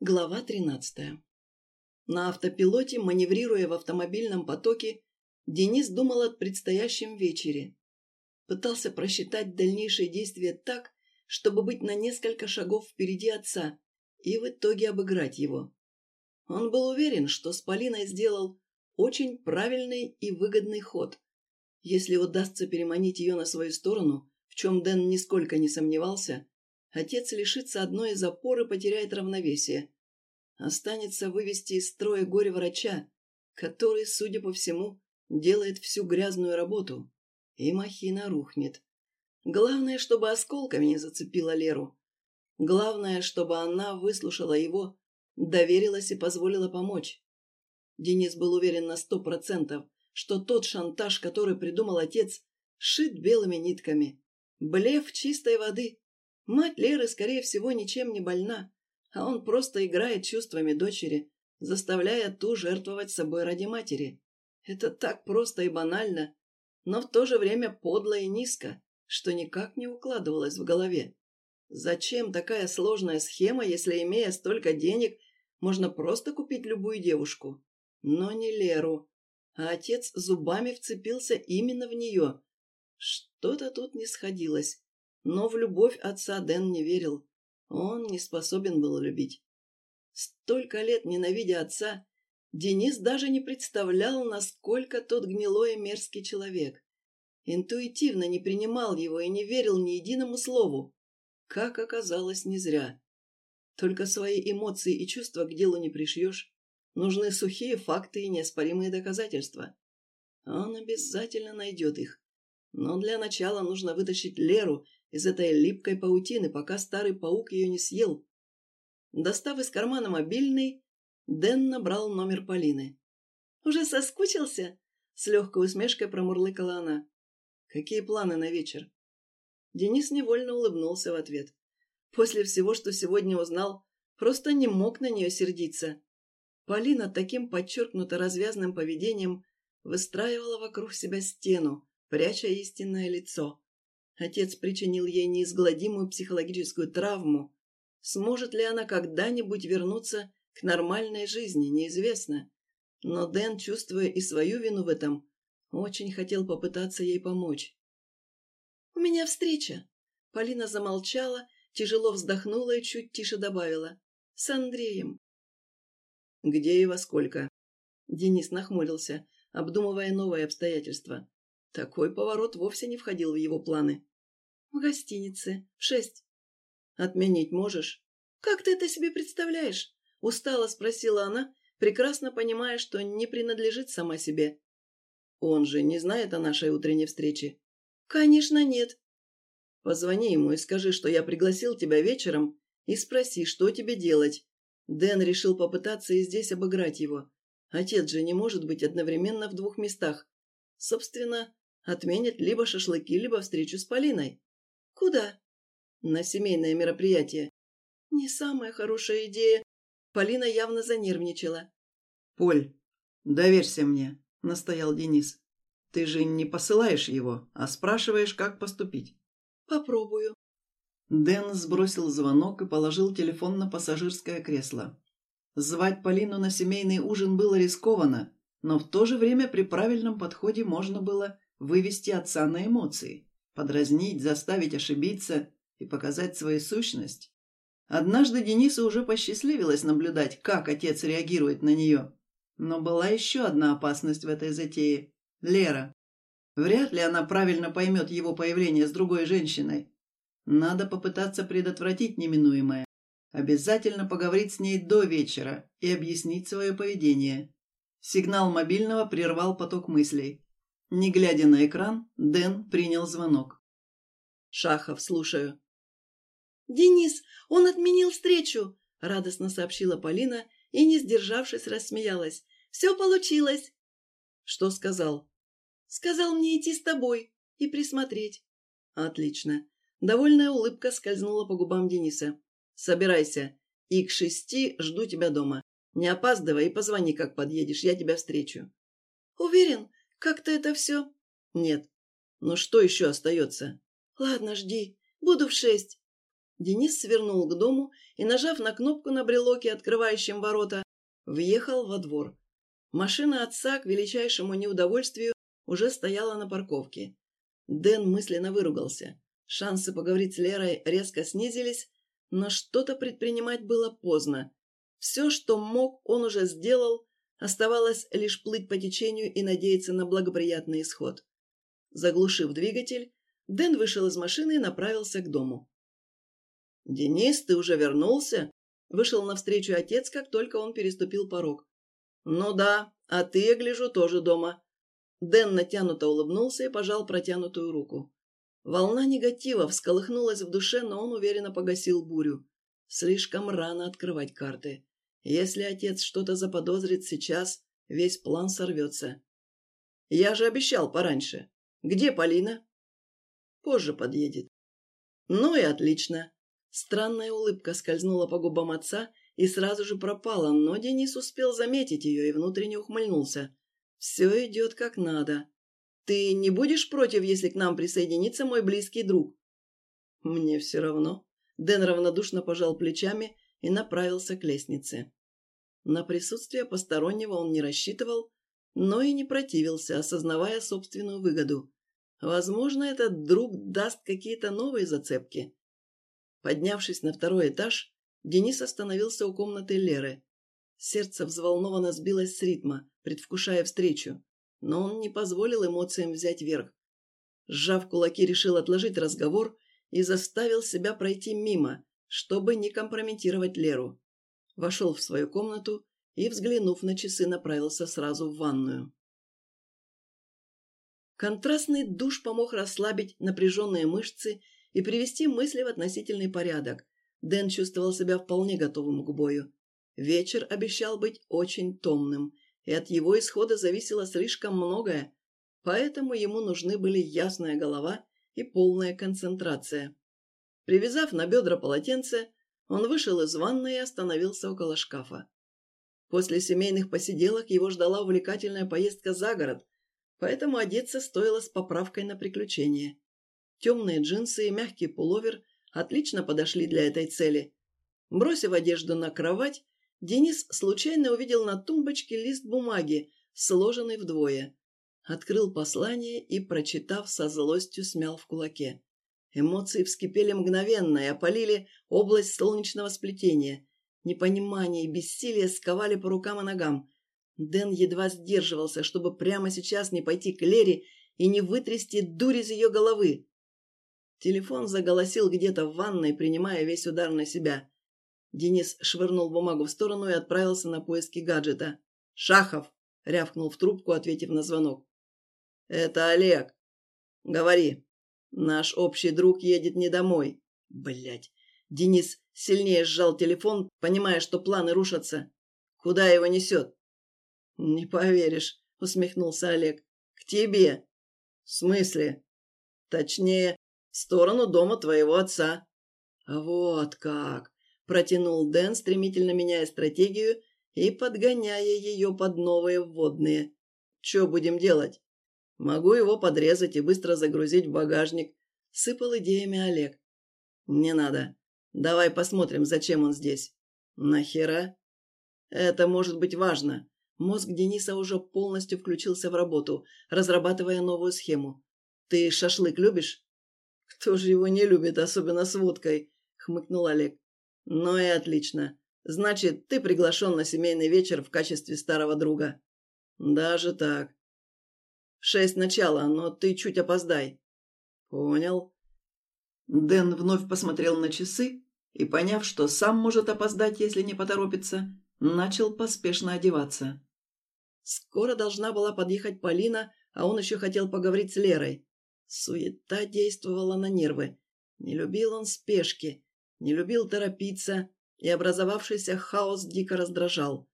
Глава 13. На автопилоте, маневрируя в автомобильном потоке, Денис думал о предстоящем вечере. Пытался просчитать дальнейшие действия так, чтобы быть на несколько шагов впереди отца и в итоге обыграть его. Он был уверен, что с Полиной сделал очень правильный и выгодный ход. Если удастся переманить ее на свою сторону, в чем Дэн нисколько не сомневался, Отец лишится одной из опор и потеряет равновесие. Останется вывести из строя горе-врача, который, судя по всему, делает всю грязную работу. И махина рухнет. Главное, чтобы осколками не зацепила Леру. Главное, чтобы она выслушала его, доверилась и позволила помочь. Денис был уверен на сто процентов, что тот шантаж, который придумал отец, шит белыми нитками. Блеф чистой воды. Мать Леры, скорее всего, ничем не больна, а он просто играет чувствами дочери, заставляя ту жертвовать собой ради матери. Это так просто и банально, но в то же время подло и низко, что никак не укладывалось в голове. Зачем такая сложная схема, если, имея столько денег, можно просто купить любую девушку? Но не Леру. А отец зубами вцепился именно в нее. Что-то тут не сходилось. Но в любовь отца Дэн не верил. Он не способен был любить. Столько лет ненавидя отца, Денис даже не представлял, насколько тот гнилой и мерзкий человек. Интуитивно не принимал его и не верил ни единому слову. Как оказалось, не зря. Только свои эмоции и чувства к делу не пришьешь. Нужны сухие факты и неоспоримые доказательства. Он обязательно найдет их. Но для начала нужно вытащить Леру из этой липкой паутины, пока старый паук ее не съел. Достав из кармана мобильный, Дэн набрал номер Полины. «Уже соскучился?» — с легкой усмешкой промурлыкала она. «Какие планы на вечер?» Денис невольно улыбнулся в ответ. После всего, что сегодня узнал, просто не мог на нее сердиться. Полина таким подчеркнуто развязным поведением выстраивала вокруг себя стену, пряча истинное лицо. Отец причинил ей неизгладимую психологическую травму. Сможет ли она когда-нибудь вернуться к нормальной жизни, неизвестно. Но Дэн, чувствуя и свою вину в этом, очень хотел попытаться ей помочь. «У меня встреча!» Полина замолчала, тяжело вздохнула и чуть тише добавила. «С Андреем». «Где и во сколько?» Денис нахмурился, обдумывая новые обстоятельства. Такой поворот вовсе не входил в его планы. «В гостинице. В шесть». «Отменить можешь?» «Как ты это себе представляешь?» — устало спросила она, прекрасно понимая, что не принадлежит сама себе. «Он же не знает о нашей утренней встрече?» «Конечно нет». «Позвони ему и скажи, что я пригласил тебя вечером, и спроси, что тебе делать». Дэн решил попытаться и здесь обыграть его. Отец же не может быть одновременно в двух местах. Собственно, отменят либо шашлыки, либо встречу с Полиной. «Куда?» «На семейное мероприятие». «Не самая хорошая идея». Полина явно занервничала. «Поль, доверься мне», — настоял Денис. «Ты же не посылаешь его, а спрашиваешь, как поступить». «Попробую». Дэн сбросил звонок и положил телефон на пассажирское кресло. Звать Полину на семейный ужин было рискованно, но в то же время при правильном подходе можно было вывести отца на эмоции подразнить, заставить ошибиться и показать свою сущность. Однажды Денису уже посчастливилось наблюдать, как отец реагирует на нее. Но была еще одна опасность в этой затее – Лера. Вряд ли она правильно поймет его появление с другой женщиной. Надо попытаться предотвратить неминуемое. Обязательно поговорить с ней до вечера и объяснить свое поведение. Сигнал мобильного прервал поток мыслей. Не глядя на экран, Дэн принял звонок. «Шахов, слушаю». «Денис, он отменил встречу!» — радостно сообщила Полина и, не сдержавшись, рассмеялась. «Все получилось!» «Что сказал?» «Сказал мне идти с тобой и присмотреть». «Отлично». Довольная улыбка скользнула по губам Дениса. «Собирайся, и к шести жду тебя дома. Не опаздывай и позвони, как подъедешь, я тебя встречу». «Уверен, как-то это все...» «Нет. Но что еще остается?» «Ладно, жди. Буду в шесть». Денис свернул к дому и, нажав на кнопку на брелоке, открывающем ворота, въехал во двор. Машина отца, к величайшему неудовольствию, уже стояла на парковке. Дэн мысленно выругался. Шансы поговорить с Лерой резко снизились, но что-то предпринимать было поздно. Все, что мог, он уже сделал, оставалось лишь плыть по течению и надеяться на благоприятный исход. Заглушив двигатель, Дэн вышел из машины и направился к дому. «Денис, ты уже вернулся?» Вышел навстречу отец, как только он переступил порог. «Ну да, а ты, я гляжу, тоже дома». Дэн натянуто улыбнулся и пожал протянутую руку. Волна негатива всколыхнулась в душе, но он уверенно погасил бурю. Слишком рано открывать карты. Если отец что-то заподозрит сейчас, весь план сорвется. «Я же обещал пораньше. Где Полина?» «Позже подъедет». «Ну и отлично. Странная улыбка скользнула по губам отца и сразу же пропала, но Денис успел заметить ее и внутренне ухмыльнулся. «Все идет как надо. Ты не будешь против, если к нам присоединится мой близкий друг?» «Мне все равно». Дэн равнодушно пожал плечами и направился к лестнице. На присутствие постороннего он не рассчитывал, но и не противился, осознавая собственную выгоду. Возможно, этот друг даст какие-то новые зацепки. Поднявшись на второй этаж, Денис остановился у комнаты Леры. Сердце взволнованно сбилось с ритма, предвкушая встречу, но он не позволил эмоциям взять верх. Сжав кулаки, решил отложить разговор и заставил себя пройти мимо, чтобы не компрометировать Леру. Вошел в свою комнату и, взглянув на часы, направился сразу в ванную. Контрастный душ помог расслабить напряженные мышцы и привести мысли в относительный порядок. Дэн чувствовал себя вполне готовым к бою. Вечер обещал быть очень томным, и от его исхода зависело слишком многое, поэтому ему нужны были ясная голова и полная концентрация. Привязав на бедра полотенце, он вышел из ванной и остановился около шкафа. После семейных посиделок его ждала увлекательная поездка за город, поэтому одеться стоило с поправкой на приключения. Темные джинсы и мягкий пуловер отлично подошли для этой цели. Бросив одежду на кровать, Денис случайно увидел на тумбочке лист бумаги, сложенный вдвое. Открыл послание и, прочитав, со злостью смял в кулаке. Эмоции вскипели мгновенно и опалили область солнечного сплетения. Непонимание и бессилие сковали по рукам и ногам. Дэн едва сдерживался, чтобы прямо сейчас не пойти к Лере и не вытрясти дурь из ее головы. Телефон заголосил где-то в ванной, принимая весь удар на себя. Денис швырнул бумагу в сторону и отправился на поиски гаджета. «Шахов!» — рявкнул в трубку, ответив на звонок. «Это Олег. Говори. Наш общий друг едет не домой. Блять. Денис сильнее сжал телефон, понимая, что планы рушатся. Куда его несет? «Не поверишь», — усмехнулся Олег. «К тебе». «В смысле?» «Точнее, в сторону дома твоего отца». «Вот как!» – протянул Дэн, стремительно меняя стратегию и подгоняя ее под новые вводные. «Че будем делать?» «Могу его подрезать и быстро загрузить в багажник», – сыпал идеями Олег. «Не надо. Давай посмотрим, зачем он здесь». «Нахера?» «Это может быть важно». Мозг Дениса уже полностью включился в работу, разрабатывая новую схему. «Ты шашлык любишь?» «Кто же его не любит, особенно с водкой?» — хмыкнул Олег. «Ну и отлично. Значит, ты приглашен на семейный вечер в качестве старого друга». «Даже так». «Шесть начала, но ты чуть опоздай». «Понял». Дэн вновь посмотрел на часы и, поняв, что сам может опоздать, если не поторопится, начал поспешно одеваться. Скоро должна была подъехать Полина, а он еще хотел поговорить с Лерой. Суета действовала на нервы. Не любил он спешки, не любил торопиться, и образовавшийся хаос дико раздражал.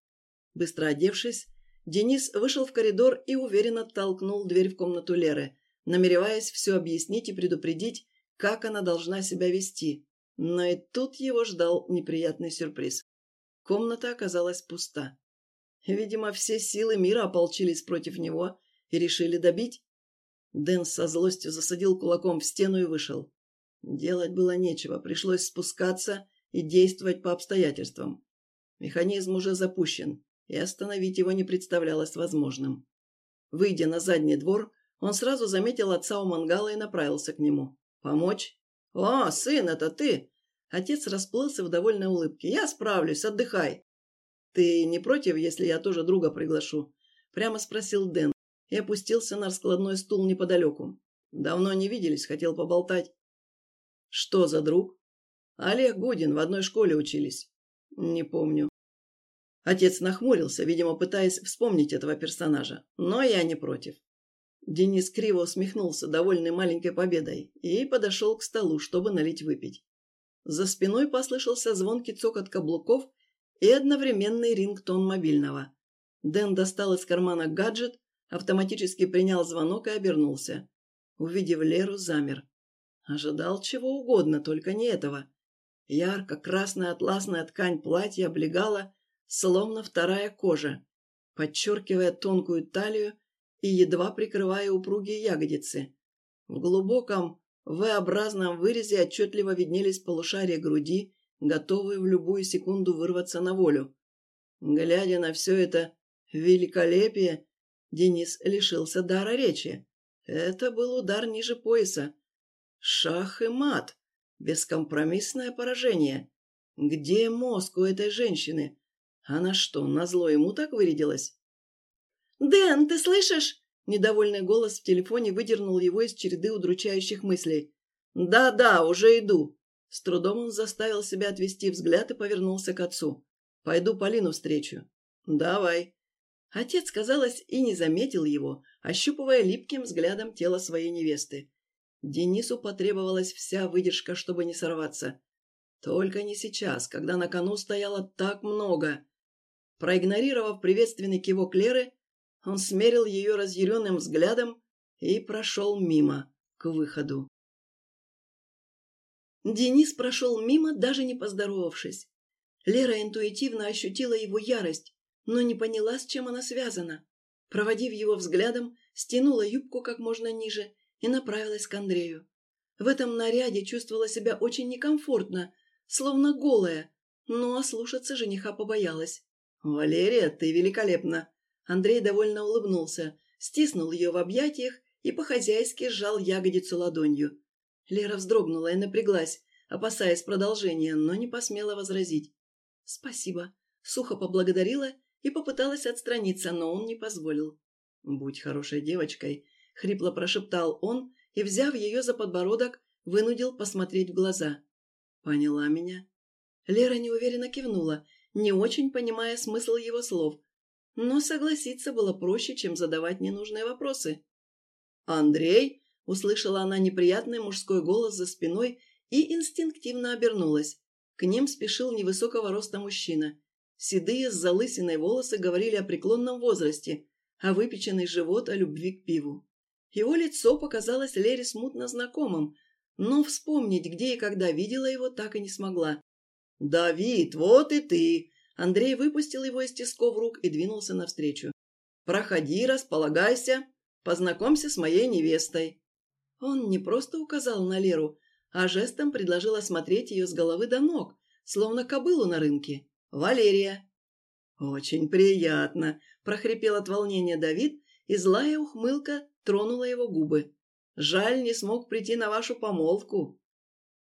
Быстро одевшись, Денис вышел в коридор и уверенно толкнул дверь в комнату Леры, намереваясь все объяснить и предупредить, как она должна себя вести. Но и тут его ждал неприятный сюрприз. Комната оказалась пуста. Видимо, все силы мира ополчились против него и решили добить. Дэн со злостью засадил кулаком в стену и вышел. Делать было нечего, пришлось спускаться и действовать по обстоятельствам. Механизм уже запущен, и остановить его не представлялось возможным. Выйдя на задний двор, он сразу заметил отца у мангала и направился к нему. «Помочь?» «О, сын, это ты!» Отец расплылся в довольной улыбке. «Я справлюсь, отдыхай!» «Ты не против, если я тоже друга приглашу?» Прямо спросил Дэн и опустился на раскладной стул неподалеку. «Давно не виделись, хотел поболтать». «Что за друг?» «Олег Гудин, в одной школе учились». «Не помню». Отец нахмурился, видимо, пытаясь вспомнить этого персонажа. «Но я не против». Денис криво усмехнулся, довольный маленькой победой, и подошел к столу, чтобы налить выпить. За спиной послышался звонкий цокот каблуков и одновременный рингтон мобильного. Дэн достал из кармана гаджет, автоматически принял звонок и обернулся. Увидев Леру, замер. Ожидал чего угодно, только не этого. Ярко-красная атласная ткань платья облегала, словно вторая кожа, подчеркивая тонкую талию и едва прикрывая упругие ягодицы. В глубоком V-образном вырезе отчетливо виднелись полушария груди, готовые в любую секунду вырваться на волю. Глядя на все это великолепие, Денис лишился дара речи. Это был удар ниже пояса, Шах и мат. Бескомпромиссное поражение. Где мозг у этой женщины? Она что, назло ему так вырядилась? «Дэн, ты слышишь?» Недовольный голос в телефоне выдернул его из череды удручающих мыслей. «Да-да, уже иду». С трудом он заставил себя отвести взгляд и повернулся к отцу. «Пойду Полину встречу». «Давай». Отец, казалось, и не заметил его, ощупывая липким взглядом тело своей невесты. Денису потребовалась вся выдержка, чтобы не сорваться. Только не сейчас, когда на кону стояло так много. Проигнорировав приветственный кивок Леры, он смерил ее разъяренным взглядом и прошел мимо, к выходу. Денис прошел мимо, даже не поздоровавшись. Лера интуитивно ощутила его ярость, но не поняла, с чем она связана. Проводив его взглядом, стянула юбку как можно ниже и направилась к Андрею. В этом наряде чувствовала себя очень некомфортно, словно голая, но ослушаться жениха побоялась. «Валерия, ты великолепна!» Андрей довольно улыбнулся, стиснул ее в объятиях и по-хозяйски сжал ягодицу ладонью. Лера вздрогнула и напряглась, опасаясь продолжения, но не посмела возразить. «Спасибо», — сухо поблагодарила и попыталась отстраниться, но он не позволил. «Будь хорошей девочкой — хрипло прошептал он и, взяв ее за подбородок, вынудил посмотреть в глаза. «Поняла меня?» Лера неуверенно кивнула, не очень понимая смысл его слов, но согласиться было проще, чем задавать ненужные вопросы. «Андрей?» — услышала она неприятный мужской голос за спиной и инстинктивно обернулась. К ним спешил невысокого роста мужчина. Седые с залысиной волосы говорили о преклонном возрасте, а выпеченный живот о любви к пиву. Его лицо показалось Лере смутно знакомым, но вспомнить, где и когда видела его, так и не смогла. «Давид, вот и ты!» Андрей выпустил его из тисков рук и двинулся навстречу. «Проходи, располагайся, познакомься с моей невестой». Он не просто указал на Леру, а жестом предложил осмотреть ее с головы до ног, словно кобылу на рынке. «Валерия». «Очень приятно», – прохрипел от волнения Давид, и злая ухмылка тронула его губы. «Жаль, не смог прийти на вашу помолвку».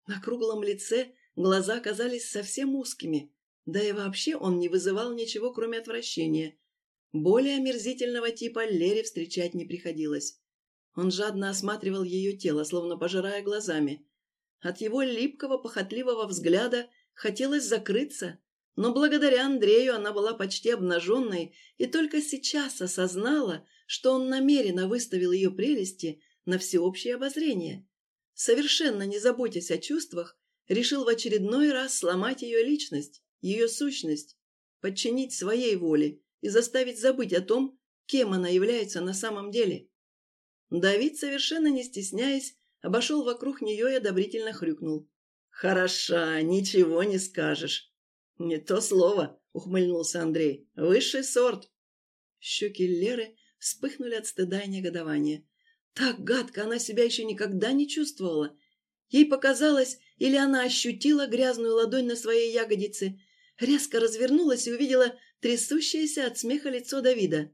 На круглом лице глаза казались совсем узкими, да и вообще он не вызывал ничего, кроме отвращения. Более омерзительного типа Лере встречать не приходилось. Он жадно осматривал ее тело, словно пожирая глазами. От его липкого, похотливого взгляда хотелось закрыться, но благодаря Андрею она была почти обнаженной и только сейчас осознала, что он намеренно выставил ее прелести на всеобщее обозрение. Совершенно не заботясь о чувствах, решил в очередной раз сломать ее личность, ее сущность, подчинить своей воле и заставить забыть о том, кем она является на самом деле. Давид, совершенно не стесняясь, обошел вокруг нее и одобрительно хрюкнул. «Хороша, ничего не скажешь». «Не то слово», — ухмыльнулся Андрей. «Высший сорт». Щеки Леры вспыхнули от стыда и негодования. Так гадко она себя еще никогда не чувствовала. Ей показалось, или она ощутила грязную ладонь на своей ягодице, резко развернулась и увидела трясущееся от смеха лицо Давида.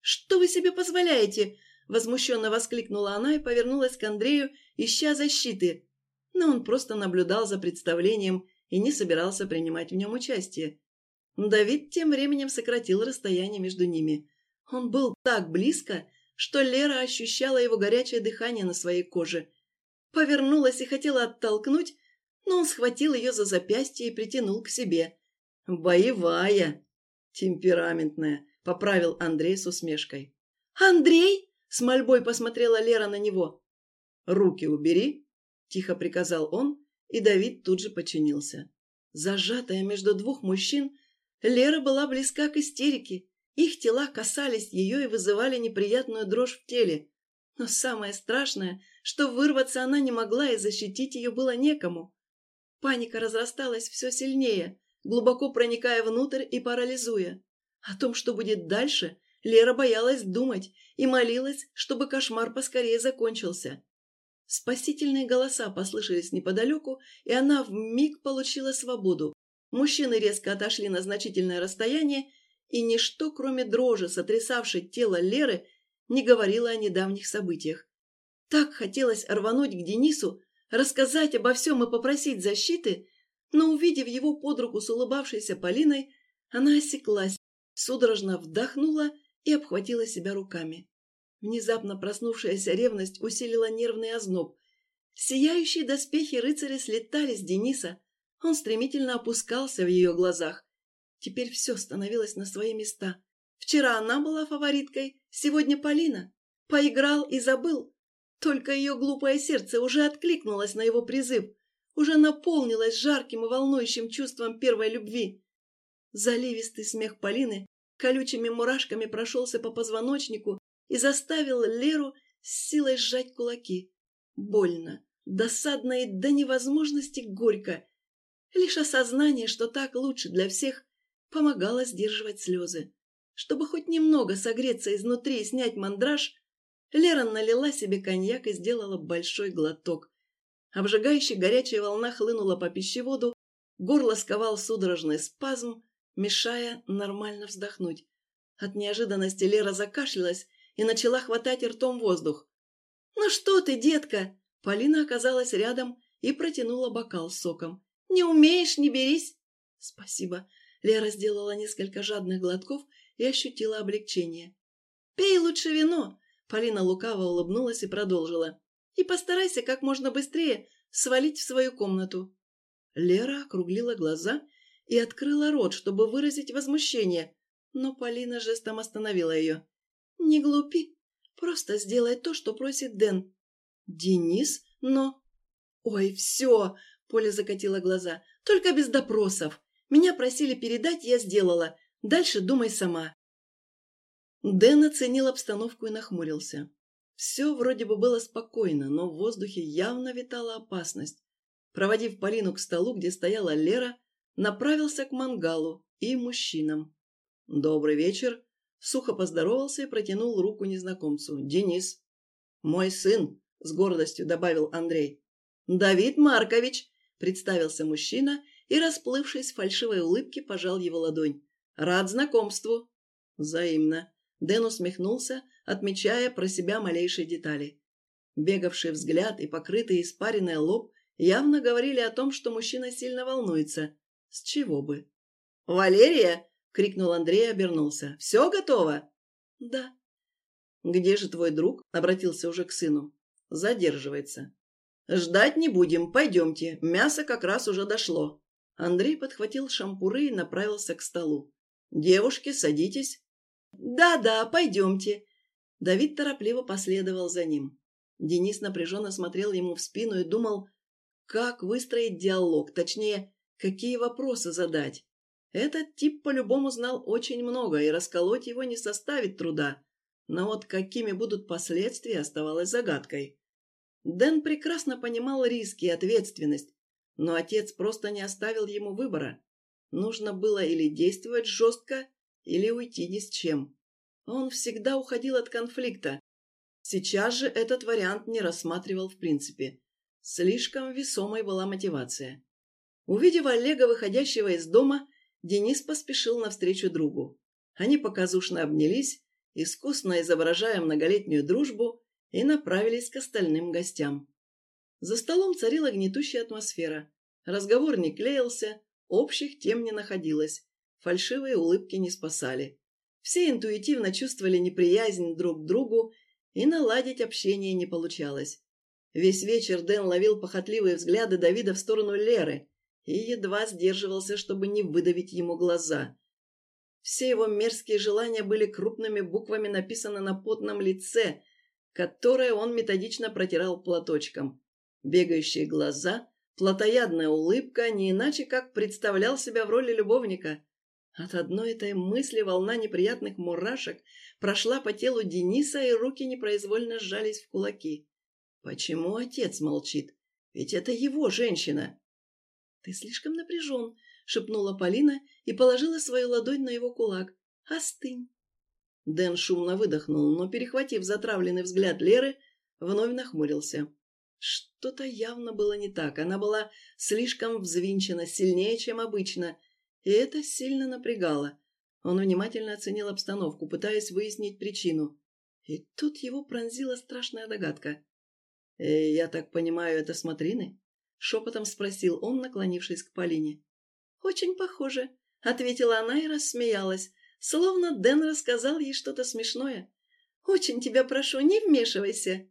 «Что вы себе позволяете?» – возмущенно воскликнула она и повернулась к Андрею, ища защиты. Но он просто наблюдал за представлением и не собирался принимать в нем участие. Давид тем временем сократил расстояние между ними. Он был так близко, что Лера ощущала его горячее дыхание на своей коже. Повернулась и хотела оттолкнуть, но он схватил ее за запястье и притянул к себе. «Боевая!» «Темпераментная», — поправил Андрей с усмешкой. «Андрей?» — с мольбой посмотрела Лера на него. «Руки убери», — тихо приказал он, и Давид тут же подчинился. Зажатая между двух мужчин, Лера была близка к истерике. Их тела касались ее и вызывали неприятную дрожь в теле. Но самое страшное, что вырваться она не могла и защитить ее было некому. Паника разрасталась все сильнее, глубоко проникая внутрь и парализуя. О том, что будет дальше, Лера боялась думать и молилась, чтобы кошмар поскорее закончился. Спасительные голоса послышались неподалеку, и она вмиг получила свободу. Мужчины резко отошли на значительное расстояние, и ничто, кроме дрожи, сотрясавшей тело Леры, не говорило о недавних событиях. Так хотелось рвануть к Денису, рассказать обо всем и попросить защиты, но, увидев его под руку с улыбавшейся Полиной, она осеклась, судорожно вдохнула и обхватила себя руками. Внезапно проснувшаяся ревность усилила нервный озноб. Сияющие доспехи рыцаря слетали с Дениса, он стремительно опускался в ее глазах. Теперь все становилось на свои места. Вчера она была фавориткой, сегодня Полина. Поиграл и забыл. Только ее глупое сердце уже откликнулось на его призыв, уже наполнилось жарким и волнующим чувством первой любви. Заливистый смех Полины колючими мурашками прошелся по позвоночнику и заставил Леру с силой сжать кулаки. Больно, досадно и до невозможности горько. Лишь осознание, что так лучше для всех, помогало сдерживать слезы. Чтобы хоть немного согреться изнутри и снять мандраж, Лера налила себе коньяк и сделала большой глоток. Обжигающая горячая волна хлынула по пищеводу, горло сковал судорожный спазм, мешая нормально вздохнуть. От неожиданности Лера закашлялась и начала хватать ртом воздух. «Ну что ты, детка?» Полина оказалась рядом и протянула бокал с соком. «Не умеешь, не берись!» «Спасибо». Лера сделала несколько жадных глотков и ощутила облегчение. «Пей лучше вино!» Полина лукаво улыбнулась и продолжила. «И постарайся как можно быстрее свалить в свою комнату». Лера округлила глаза и открыла рот, чтобы выразить возмущение, но Полина жестом остановила ее. «Не глупи. Просто сделай то, что просит Дэн». «Денис? Но...» «Ой, все!» — Поля закатила глаза. «Только без допросов. Меня просили передать, я сделала. Дальше думай сама». Дэн оценил обстановку и нахмурился. Все вроде бы было спокойно, но в воздухе явно витала опасность. Проводив Полину к столу, где стояла Лера, направился к мангалу и мужчинам. «Добрый вечер!» Сухо поздоровался и протянул руку незнакомцу. «Денис». «Мой сын», — с гордостью добавил Андрей. «Давид Маркович», — представился мужчина и, расплывшись в фальшивой улыбке, пожал его ладонь. «Рад знакомству». «Взаимно». Дэн усмехнулся, отмечая про себя малейшие детали. Бегавший взгляд и покрытый испаренный лоб явно говорили о том, что мужчина сильно волнуется. С чего бы? «Валерия!» крикнул Андрей и обернулся. «Все готово?» «Да». «Где же твой друг?» – обратился уже к сыну. «Задерживается». «Ждать не будем, пойдемте. Мясо как раз уже дошло». Андрей подхватил шампуры и направился к столу. «Девушки, садитесь». «Да-да, пойдемте». Давид торопливо последовал за ним. Денис напряженно смотрел ему в спину и думал, как выстроить диалог, точнее, какие вопросы задать. Этот тип по-любому знал очень много, и расколоть его не составит труда. Но вот какими будут последствия, оставалось загадкой. Дэн прекрасно понимал риски и ответственность, но отец просто не оставил ему выбора. Нужно было или действовать жестко, или уйти ни с чем. Он всегда уходил от конфликта. Сейчас же этот вариант не рассматривал в принципе. Слишком весомой была мотивация. Увидев Олега, выходящего из дома, Денис поспешил навстречу другу. Они показушно обнялись, искусно изображая многолетнюю дружбу, и направились к остальным гостям. За столом царила гнетущая атмосфера. Разговор не клеился, общих тем не находилось, фальшивые улыбки не спасали. Все интуитивно чувствовали неприязнь друг к другу, и наладить общение не получалось. Весь вечер Дэн ловил похотливые взгляды Давида в сторону Леры и едва сдерживался, чтобы не выдавить ему глаза. Все его мерзкие желания были крупными буквами написаны на потном лице, которое он методично протирал платочком. Бегающие глаза, плотоядная улыбка, не иначе как представлял себя в роли любовника. От одной этой мысли волна неприятных мурашек прошла по телу Дениса, и руки непроизвольно сжались в кулаки. Почему отец молчит? Ведь это его женщина. Ты слишком напряжен, шепнула Полина и положила свою ладонь на его кулак. Остынь. Дэн шумно выдохнул, но, перехватив затравленный взгляд Леры, вновь нахмурился. Что-то явно было не так. Она была слишком взвинчена, сильнее, чем обычно, и это сильно напрягало. Он внимательно оценил обстановку, пытаясь выяснить причину. И тут его пронзила страшная догадка. «Э, «Я так понимаю, это смотрины?» — шепотом спросил он, наклонившись к Полине. «Очень похоже», — ответила она и рассмеялась, словно Дэн рассказал ей что-то смешное. «Очень тебя прошу, не вмешивайся».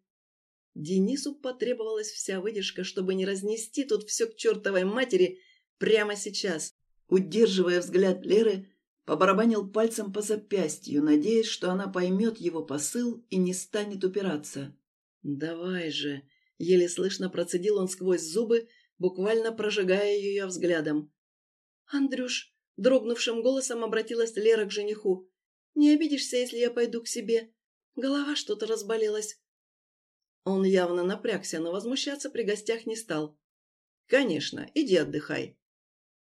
Денису потребовалась вся выдержка, чтобы не разнести тут все к чертовой матери прямо сейчас. Удерживая взгляд Леры, побарабанил пальцем по запястью, надеясь, что она поймет его посыл и не станет упираться. «Давай же!» — еле слышно процедил он сквозь зубы, буквально прожигая ее взглядом. «Андрюш!» — дрогнувшим голосом обратилась Лера к жениху. «Не обидишься, если я пойду к себе? Голова что-то разболелась». Он явно напрягся, но возмущаться при гостях не стал. «Конечно, иди отдыхай».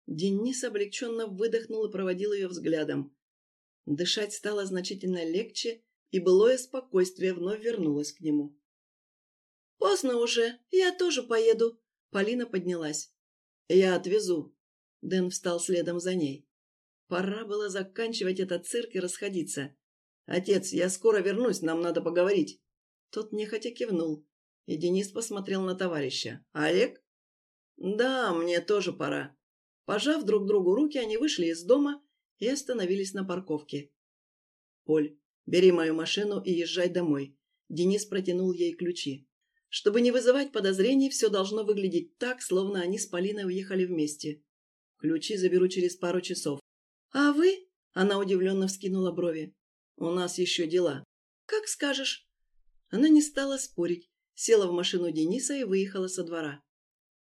Денис облегченно выдохнул и проводил ее взглядом. Дышать стало значительно легче, и былое спокойствие вновь вернулось к нему. «Поздно уже, я тоже поеду». Полина поднялась. «Я отвезу». Дэн встал следом за ней. Пора было заканчивать этот цирк и расходиться. «Отец, я скоро вернусь, нам надо поговорить». Тот нехотя кивнул, и Денис посмотрел на товарища. «Олег?» «Да, мне тоже пора». Пожав друг другу руки, они вышли из дома и остановились на парковке. «Поль, бери мою машину и езжай домой». Денис протянул ей ключи. Чтобы не вызывать подозрений, все должно выглядеть так, словно они с Полиной уехали вместе. Ключи заберу через пару часов. «А вы?» – она удивленно вскинула брови. «У нас еще дела». «Как скажешь». Она не стала спорить, села в машину Дениса и выехала со двора.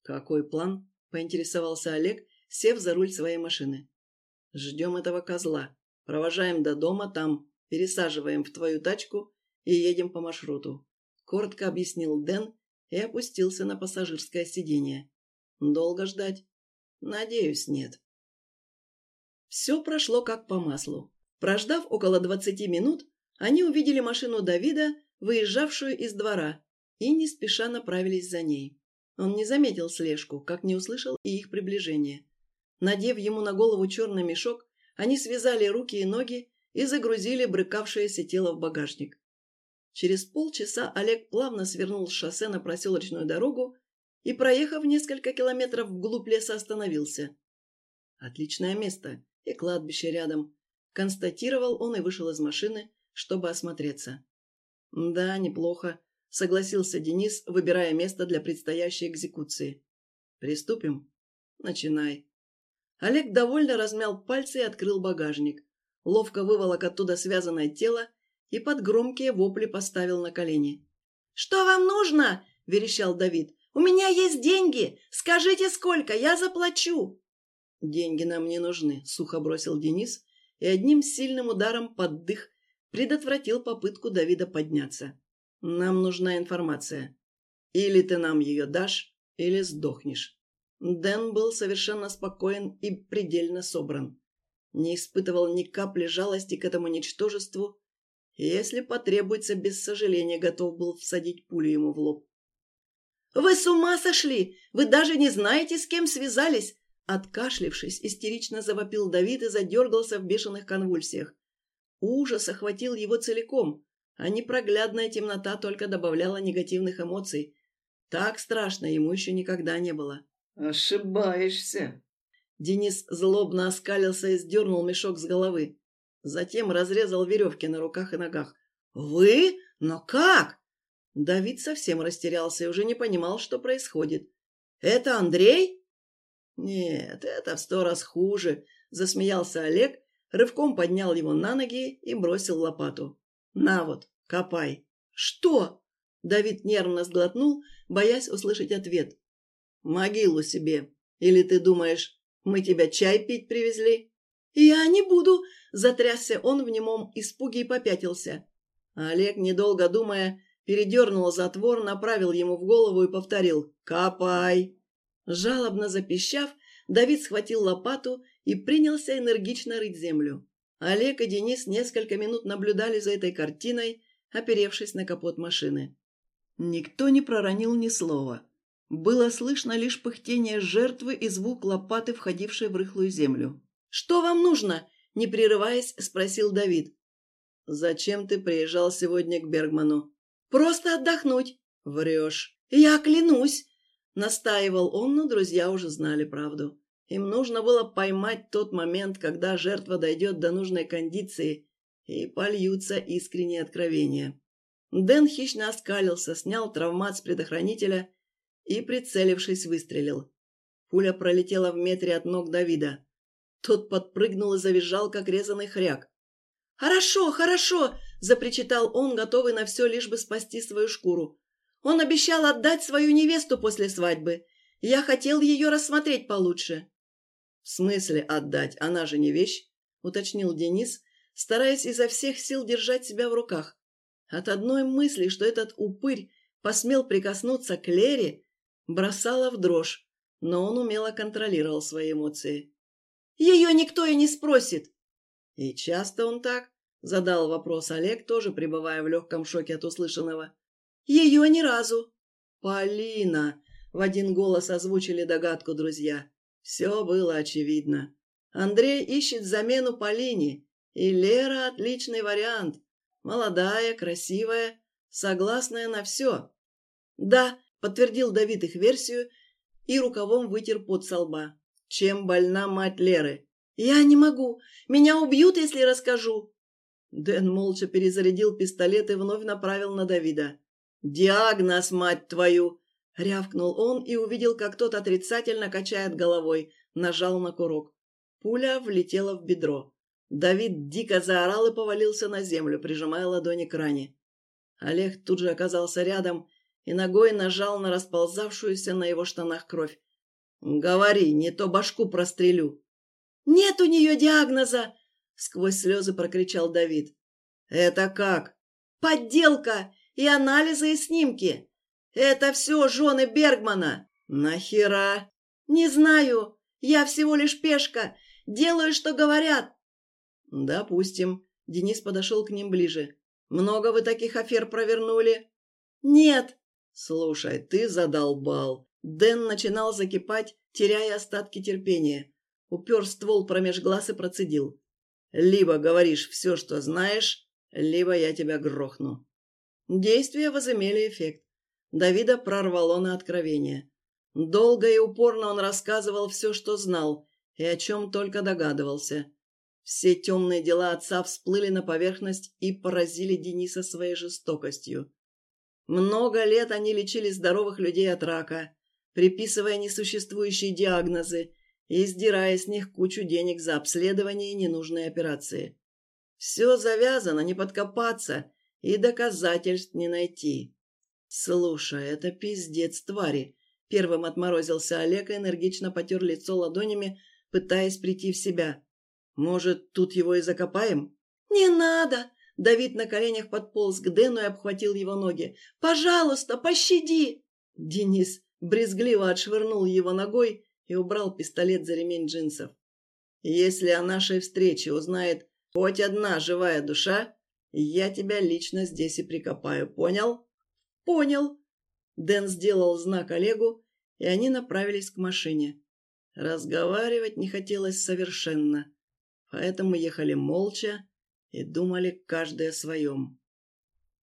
«Какой план?» – поинтересовался Олег, сев за руль своей машины. «Ждем этого козла. Провожаем до дома, там пересаживаем в твою тачку и едем по маршруту коротко объяснил Дэн и опустился на пассажирское сиденье. Долго ждать? Надеюсь, нет. Все прошло как по маслу. Прождав около двадцати минут, они увидели машину Давида, выезжавшую из двора, и не спеша направились за ней. Он не заметил слежку, как не услышал и их приближение. Надев ему на голову черный мешок, они связали руки и ноги и загрузили брыкавшееся тело в багажник. Через полчаса Олег плавно свернул с шоссе на проселочную дорогу и, проехав несколько километров вглубь леса, остановился. «Отличное место и кладбище рядом», — констатировал он и вышел из машины, чтобы осмотреться. «Да, неплохо», — согласился Денис, выбирая место для предстоящей экзекуции. «Приступим?» «Начинай». Олег довольно размял пальцы и открыл багажник. Ловко выволок оттуда связанное тело и под громкие вопли поставил на колени. «Что вам нужно?» – верещал Давид. «У меня есть деньги! Скажите, сколько, я заплачу!» «Деньги нам не нужны», – сухо бросил Денис и одним сильным ударом под дых предотвратил попытку Давида подняться. «Нам нужна информация. Или ты нам ее дашь, или сдохнешь». Дэн был совершенно спокоен и предельно собран. Не испытывал ни капли жалости к этому ничтожеству если потребуется, без сожаления готов был всадить пулю ему в лоб. «Вы с ума сошли! Вы даже не знаете, с кем связались!» Откашлившись, истерично завопил Давид и задергался в бешеных конвульсиях. Ужас охватил его целиком, а непроглядная темнота только добавляла негативных эмоций. Так страшно ему еще никогда не было. «Ошибаешься!» Денис злобно оскалился и сдернул мешок с головы. Затем разрезал веревки на руках и ногах. «Вы? Но как?» Давид совсем растерялся и уже не понимал, что происходит. «Это Андрей?» «Нет, это в сто раз хуже», — засмеялся Олег, рывком поднял его на ноги и бросил лопату. «На вот, копай». «Что?» Давид нервно сглотнул, боясь услышать ответ. «Могилу себе. Или ты думаешь, мы тебя чай пить привезли?» «Я не буду!» – затрясся он в немом испуге и попятился. Олег, недолго думая, передернул затвор, направил ему в голову и повторил «Копай!». Жалобно запищав, Давид схватил лопату и принялся энергично рыть землю. Олег и Денис несколько минут наблюдали за этой картиной, оперевшись на капот машины. Никто не проронил ни слова. Было слышно лишь пыхтение жертвы и звук лопаты, входившей в рыхлую землю. «Что вам нужно?» – не прерываясь, спросил Давид. «Зачем ты приезжал сегодня к Бергману?» «Просто отдохнуть». «Врешь». «Я клянусь», – настаивал он, но друзья уже знали правду. Им нужно было поймать тот момент, когда жертва дойдет до нужной кондиции, и польются искренние откровения. Дэн хищно оскалился, снял травмат с предохранителя и, прицелившись, выстрелил. Пуля пролетела в метре от ног Давида. Тот подпрыгнул и завизжал, как резанный хряк. «Хорошо, хорошо!» – запричитал он, готовый на все, лишь бы спасти свою шкуру. «Он обещал отдать свою невесту после свадьбы. Я хотел ее рассмотреть получше». «В смысле отдать? Она же не вещь?» – уточнил Денис, стараясь изо всех сил держать себя в руках. От одной мысли, что этот упырь посмел прикоснуться к Лере, бросала в дрожь, но он умело контролировал свои эмоции. «Ее никто и не спросит!» «И часто он так?» – задал вопрос Олег, тоже пребывая в легком шоке от услышанного. «Ее ни разу!» «Полина!» – в один голос озвучили догадку друзья. Все было очевидно. Андрей ищет замену Полине, и Лера – отличный вариант. Молодая, красивая, согласная на все. «Да», — подтвердил Давид их версию и рукавом вытер пот со лба. «Чем больна мать Леры?» «Я не могу. Меня убьют, если расскажу». Дэн молча перезарядил пистолет и вновь направил на Давида. «Диагноз, мать твою!» — рявкнул он и увидел, как тот отрицательно качает головой, нажал на курок. Пуля влетела в бедро. Давид дико заорал и повалился на землю, прижимая ладони к ране. Олег тут же оказался рядом и ногой нажал на расползавшуюся на его штанах кровь. «Говори, не то башку прострелю». «Нет у нее диагноза!» — сквозь слезы прокричал Давид. «Это как?» «Подделка! И анализы, и снимки! Это все жены Бергмана!» «Нахера?» «Не знаю! Я всего лишь пешка! Делаю, что говорят!» «Допустим». Денис подошел к ним ближе. «Много вы таких афер провернули?» «Нет». «Слушай, ты задолбал». Дэн начинал закипать, теряя остатки терпения. Упер ствол промеж глаз и процедил. «Либо говоришь все, что знаешь, либо я тебя грохну». Действия возымели эффект. Давида прорвало на откровение. Долго и упорно он рассказывал все, что знал, и о чем только догадывался. Все темные дела отца всплыли на поверхность и поразили Дениса своей жестокостью. Много лет они лечили здоровых людей от рака, приписывая несуществующие диагнозы и сдирая с них кучу денег за обследование и ненужные операции. Все завязано, не подкопаться и доказательств не найти. «Слушай, это пиздец твари!» Первым отморозился Олег и энергично потер лицо ладонями, пытаясь прийти в себя. Может, тут его и закопаем?» «Не надо!» Давид на коленях подполз к Дэну и обхватил его ноги. «Пожалуйста, пощади!» Денис брезгливо отшвырнул его ногой и убрал пистолет за ремень джинсов. «Если о нашей встрече узнает хоть одна живая душа, я тебя лично здесь и прикопаю, понял?» «Понял!» Дэн сделал знак Олегу, и они направились к машине. Разговаривать не хотелось совершенно, поэтому ехали молча и думали каждый о своем.